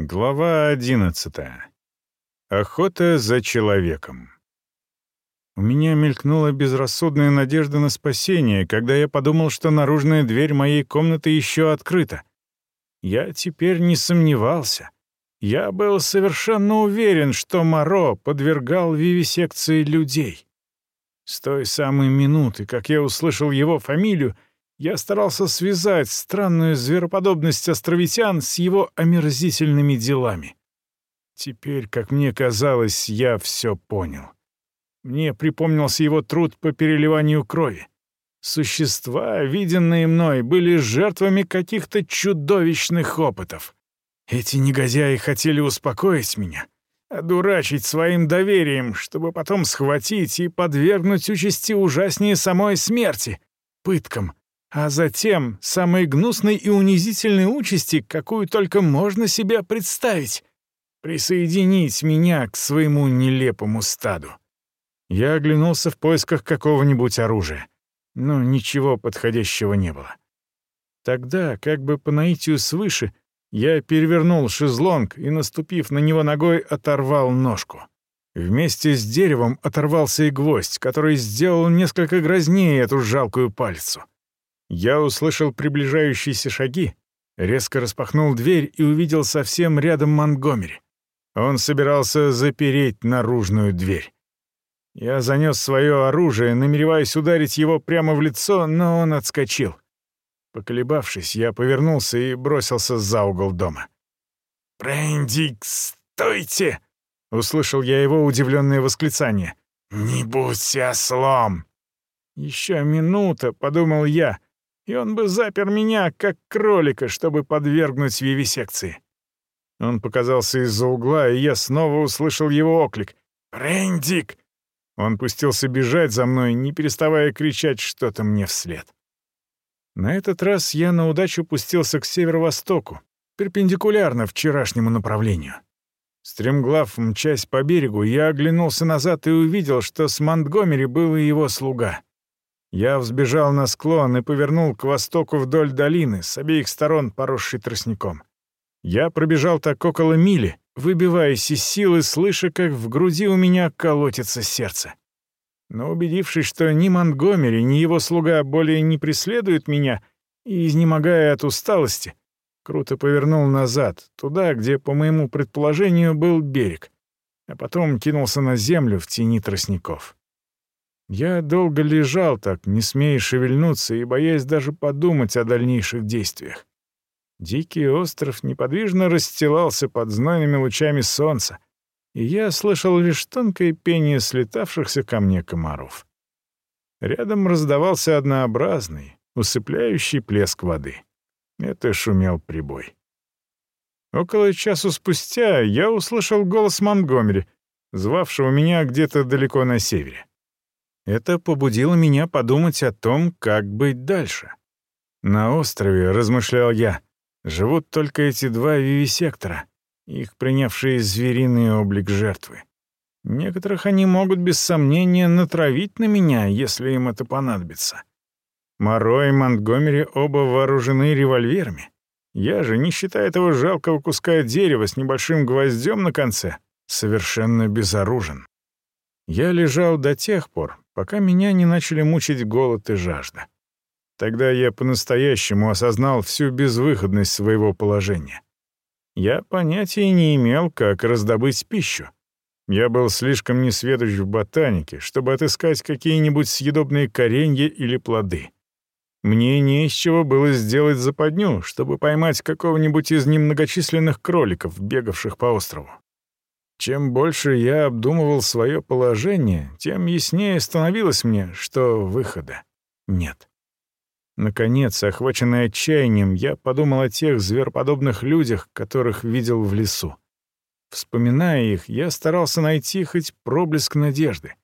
Глава одиннадцатая. Охота за человеком. У меня мелькнула безрассудная надежда на спасение, когда я подумал, что наружная дверь моей комнаты еще открыта. Я теперь не сомневался. Я был совершенно уверен, что Моро подвергал вивисекции людей. С той самой минуты, как я услышал его фамилию, я старался связать странную звероподобность островитян с его омерзительными делами. Теперь, как мне казалось, я все понял. Мне припомнился его труд по переливанию крови. Существа, виденные мной, были жертвами каких-то чудовищных опытов. Эти негодяи хотели успокоить меня, одурачить своим доверием, чтобы потом схватить и подвергнуть участи ужаснее самой смерти, пыткам, а затем самой гнусной и унизительной участи, какую только можно себе представить — присоединить меня к своему нелепому стаду. Я оглянулся в поисках какого-нибудь оружия, но ничего подходящего не было. Тогда, как бы по наитию свыше, я перевернул шезлонг и, наступив на него ногой, оторвал ножку. Вместе с деревом оторвался и гвоздь, который сделал несколько грознее эту жалкую пальцу. Я услышал приближающиеся шаги, резко распахнул дверь и увидел совсем рядом Монгомери. Он собирался запереть наружную дверь. Я занес свое оружие, намереваясь ударить его прямо в лицо, но он отскочил. Поколебавшись, я повернулся и бросился за угол дома. «Брендик, стойте!» — услышал я его удивленное восклицание. «Не будь ослом!» «Еще минута», — подумал я, и он бы запер меня, как кролика, чтобы подвергнуть вивисекции. Он показался из-за угла, и я снова услышал его оклик. «Рэндик!» Он пустился бежать за мной, не переставая кричать что-то мне вслед. На этот раз я на удачу пустился к северо-востоку, перпендикулярно вчерашнему направлению. Стремглав мчась по берегу, я оглянулся назад и увидел, что с Монтгомери был и его слуга. Я взбежал на склон и повернул к востоку вдоль долины, с обеих сторон поросшей тростником. Я пробежал так около мили, выбиваясь из силы, слыша, как в груди у меня колотится сердце. Но убедившись, что ни Монтгомери, ни его слуга более не преследуют меня, и изнемогая от усталости, круто повернул назад, туда, где, по моему предположению, был берег, а потом кинулся на землю в тени тростников. Я долго лежал так, не смея шевельнуться и боясь даже подумать о дальнейших действиях. Дикий остров неподвижно расстилался под знойными лучами солнца, и я слышал лишь тонкое пение слетавшихся ко мне комаров. Рядом раздавался однообразный, усыпляющий плеск воды. Это шумел прибой. Около часу спустя я услышал голос Монгомери, звавшего меня где-то далеко на севере. Это побудило меня подумать о том, как быть дальше. На острове, размышлял я, живут только эти два вивисектора, их принявшие звериный облик жертвы. Некоторых они могут без сомнения натравить на меня, если им это понадобится. Моро и Монтгомери оба вооружены револьверами. Я же, не считая этого жалкого куска дерева с небольшим гвоздем на конце, совершенно безоружен. Я лежал до тех пор, пока меня не начали мучить голод и жажда. Тогда я по-настоящему осознал всю безвыходность своего положения. Я понятия не имел, как раздобыть пищу. Я был слишком несведущ в ботанике, чтобы отыскать какие-нибудь съедобные коренья или плоды. Мне не из чего было сделать западню, чтобы поймать какого-нибудь из немногочисленных кроликов, бегавших по острову. Чем больше я обдумывал свое положение, тем яснее становилось мне, что выхода нет. Наконец, охваченный отчаянием, я подумал о тех звероподобных людях, которых видел в лесу. Вспоминая их, я старался найти хоть проблеск надежды.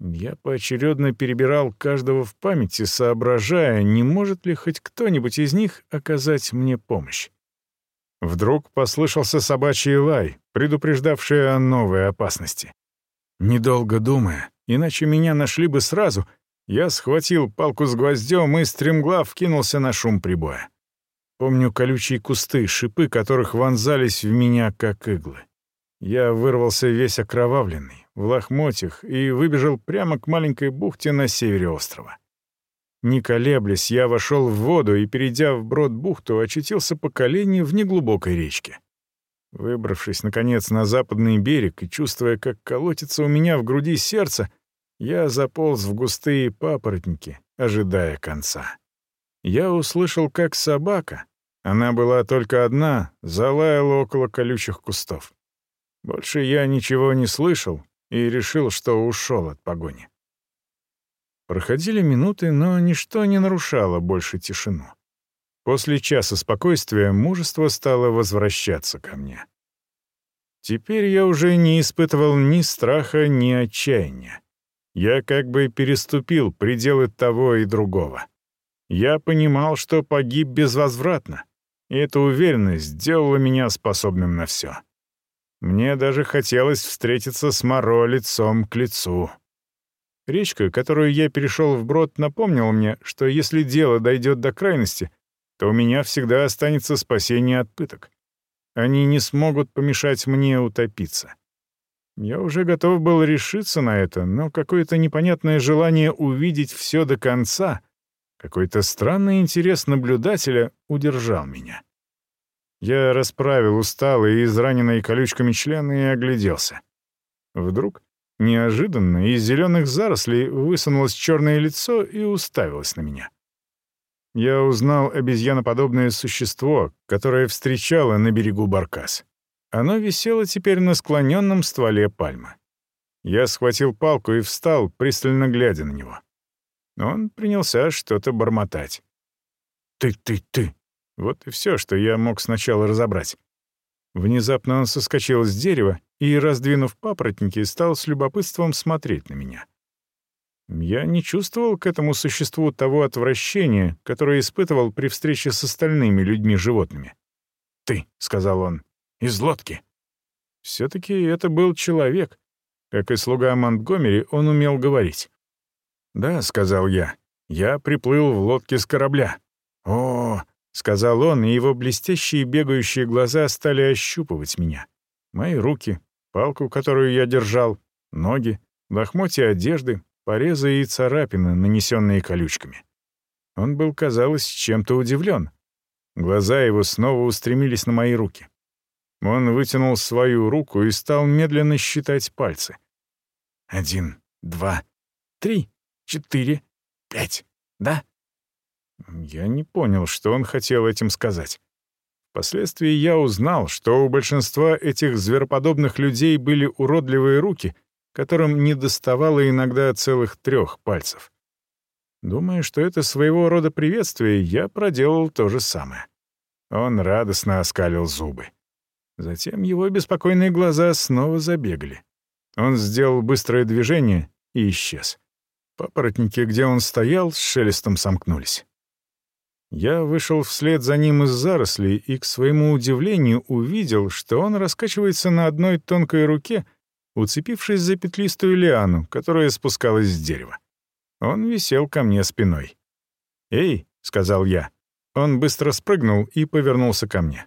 Я поочередно перебирал каждого в памяти, соображая, не может ли хоть кто-нибудь из них оказать мне помощь. Вдруг послышался собачий лай, предупреждавший о новой опасности. Недолго думая, иначе меня нашли бы сразу, я схватил палку с гвоздем и стремглав кинулся на шум прибоя. Помню колючие кусты, шипы которых вонзались в меня, как иглы. Я вырвался весь окровавленный, в лохмотьях, и выбежал прямо к маленькой бухте на севере острова. Не колеблясь, я вошел в воду и, перейдя вброд бухту, очутился по колени в неглубокой речке. Выбравшись, наконец, на западный берег и чувствуя, как колотится у меня в груди сердце, я заполз в густые папоротники, ожидая конца. Я услышал, как собака, она была только одна, залаяла около колючих кустов. Больше я ничего не слышал и решил, что ушел от погони. Проходили минуты, но ничто не нарушало больше тишину. После часа спокойствия мужество стало возвращаться ко мне. Теперь я уже не испытывал ни страха, ни отчаяния. Я как бы переступил пределы того и другого. Я понимал, что погиб безвозвратно, и эта уверенность сделала меня способным на все. Мне даже хотелось встретиться с Моро лицом к лицу. Речка, которую я перешел вброд, напомнила мне, что если дело дойдет до крайности, то у меня всегда останется спасение от пыток. Они не смогут помешать мне утопиться. Я уже готов был решиться на это, но какое-то непонятное желание увидеть все до конца, какой-то странный интерес наблюдателя удержал меня. Я расправил усталые и израненные колючками члены и огляделся. Вдруг, неожиданно, из зеленых зарослей высунулось черное лицо и уставилось на меня. Я узнал обезьяноподобное существо, которое встречало на берегу Баркас. Оно висело теперь на склоненном стволе пальмы. Я схватил палку и встал, пристально глядя на него. Он принялся что-то бормотать. «Ты, ты, ты!» Вот и все, что я мог сначала разобрать. Внезапно он соскочил с дерева и, раздвинув папоротники, стал с любопытством смотреть на меня. Я не чувствовал к этому существу того отвращения, которое испытывал при встрече с остальными людьми-животными. «Ты», — сказал он, — «из лодки». Все-таки это был человек. Как и слуга Монтгомери, он умел говорить. «Да», — сказал я, — «я приплыл в лодке с корабля». «О, — сказал он, и его блестящие бегающие глаза стали ощупывать меня. Мои руки, палку, которую я держал, ноги, лохмотья одежды, порезы и царапины, нанесенные колючками. Он был, казалось, чем-то удивлен. Глаза его снова устремились на мои руки. Он вытянул свою руку и стал медленно считать пальцы. «Один, два, три, четыре, пять, да?» Я не понял, что он хотел этим сказать. Впоследствии я узнал, что у большинства этих звероподобных людей были уродливые руки, которым не доставало иногда целых трех пальцев. Думая, что это своего рода приветствие, я проделал то же самое. Он радостно оскалил зубы. Затем его беспокойные глаза снова забегали. Он сделал быстрое движение и исчез. Папоротники, где он стоял, с шелестом сомкнулись. Я вышел вслед за ним из зарослей и, к своему удивлению, увидел, что он раскачивается на одной тонкой руке, уцепившись за петлистую лиану, которая спускалась с дерева. Он висел ко мне спиной. «Эй», — сказал я. Он быстро спрыгнул и повернулся ко мне.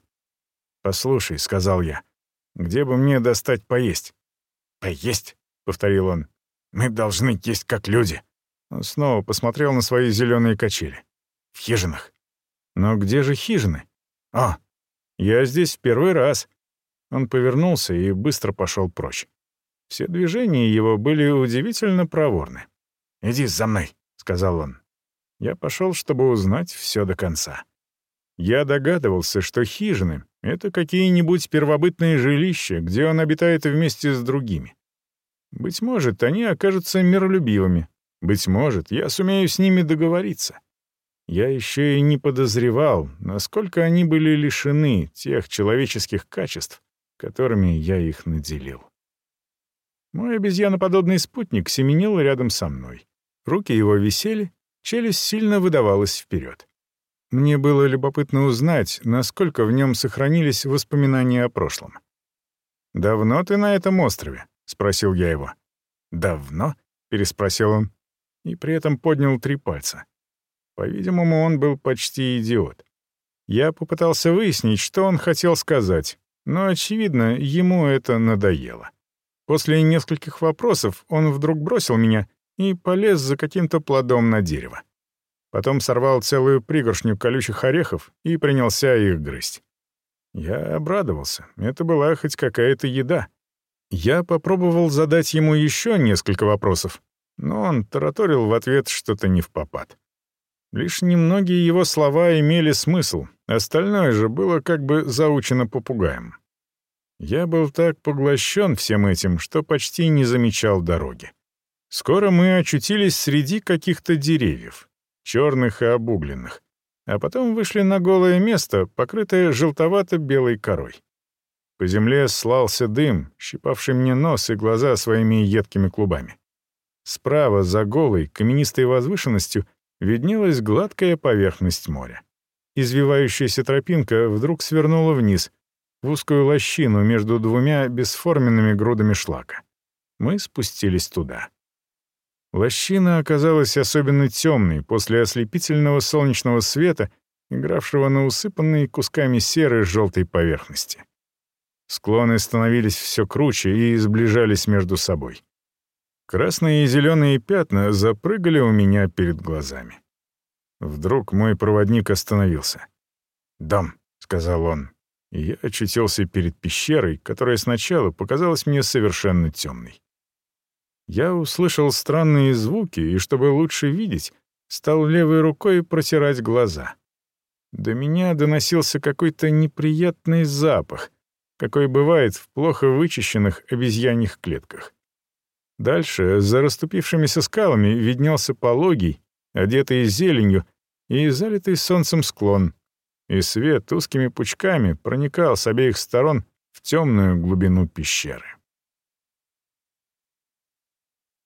«Послушай», — сказал я, — «где бы мне достать поесть?» «Поесть?» — повторил он. «Мы должны есть как люди». Он снова посмотрел на свои зеленые качели. «В хижинах. Но где же хижины? А, я здесь в первый раз. Он повернулся и быстро пошел прочь. Все движения его были удивительно проворны. «Иди за мной», — сказал он. Я пошел, чтобы узнать все до конца. Я догадывался, что хижины — это какие-нибудь первобытные жилища, где он обитает вместе с другими. Быть может, они окажутся миролюбивыми. Быть может, я сумею с ними договориться. Я еще и не подозревал, насколько они были лишены тех человеческих качеств, которыми я их наделил. Мой обезьяноподобный спутник семенил рядом со мной. Руки его висели, челюсть сильно выдавалась вперед. Мне было любопытно узнать, насколько в нем сохранились воспоминания о прошлом. «Давно ты на этом острове?» — спросил я его. «Давно?» — переспросил он, и при этом поднял три пальца. По-видимому, он был почти идиот. Я попытался выяснить, что он хотел сказать, но, очевидно, ему это надоело. После нескольких вопросов он вдруг бросил меня и полез за каким-то плодом на дерево. Потом сорвал целую пригоршню колючих орехов и принялся их грызть. Я обрадовался. Это была хоть какая-то еда. Я попробовал задать ему еще несколько вопросов, но он тараторил в ответ что-то не в попад. Лишь немногие его слова имели смысл, остальное же было как бы заучено попугаем. Я был так поглощен всем этим, что почти не замечал дороги. Скоро мы очутились среди каких-то деревьев, черных и обугленных, а потом вышли на голое место, покрытое желтовато-белой корой. По земле слался дым, щипавший мне нос и глаза своими едкими клубами. Справа, за голой, каменистой возвышенностью, виднелась гладкая поверхность моря. Извивающаяся тропинка вдруг свернула вниз, в узкую лощину между двумя бесформенными грудами шлака. Мы спустились туда. Лощина оказалась особенно темной после ослепительного солнечного света, игравшего на усыпанной кусками серой желтой поверхности. Склоны становились все круче и сближались между собой. Красные и зеленые пятна запрыгали у меня перед глазами. Вдруг мой проводник остановился. «Дом», — сказал он, и я очутился перед пещерой, которая сначала показалась мне совершенно темной. Я услышал странные звуки, и чтобы лучше видеть, стал левой рукой протирать глаза. До меня доносился какой-то неприятный запах, какой бывает в плохо вычищенных обезьяньих клетках. Дальше, за расступившимися скалами, виднелся пологий, одетый зеленью и залитый солнцем склон, и свет узкими пучками проникал с обеих сторон в темную глубину пещеры.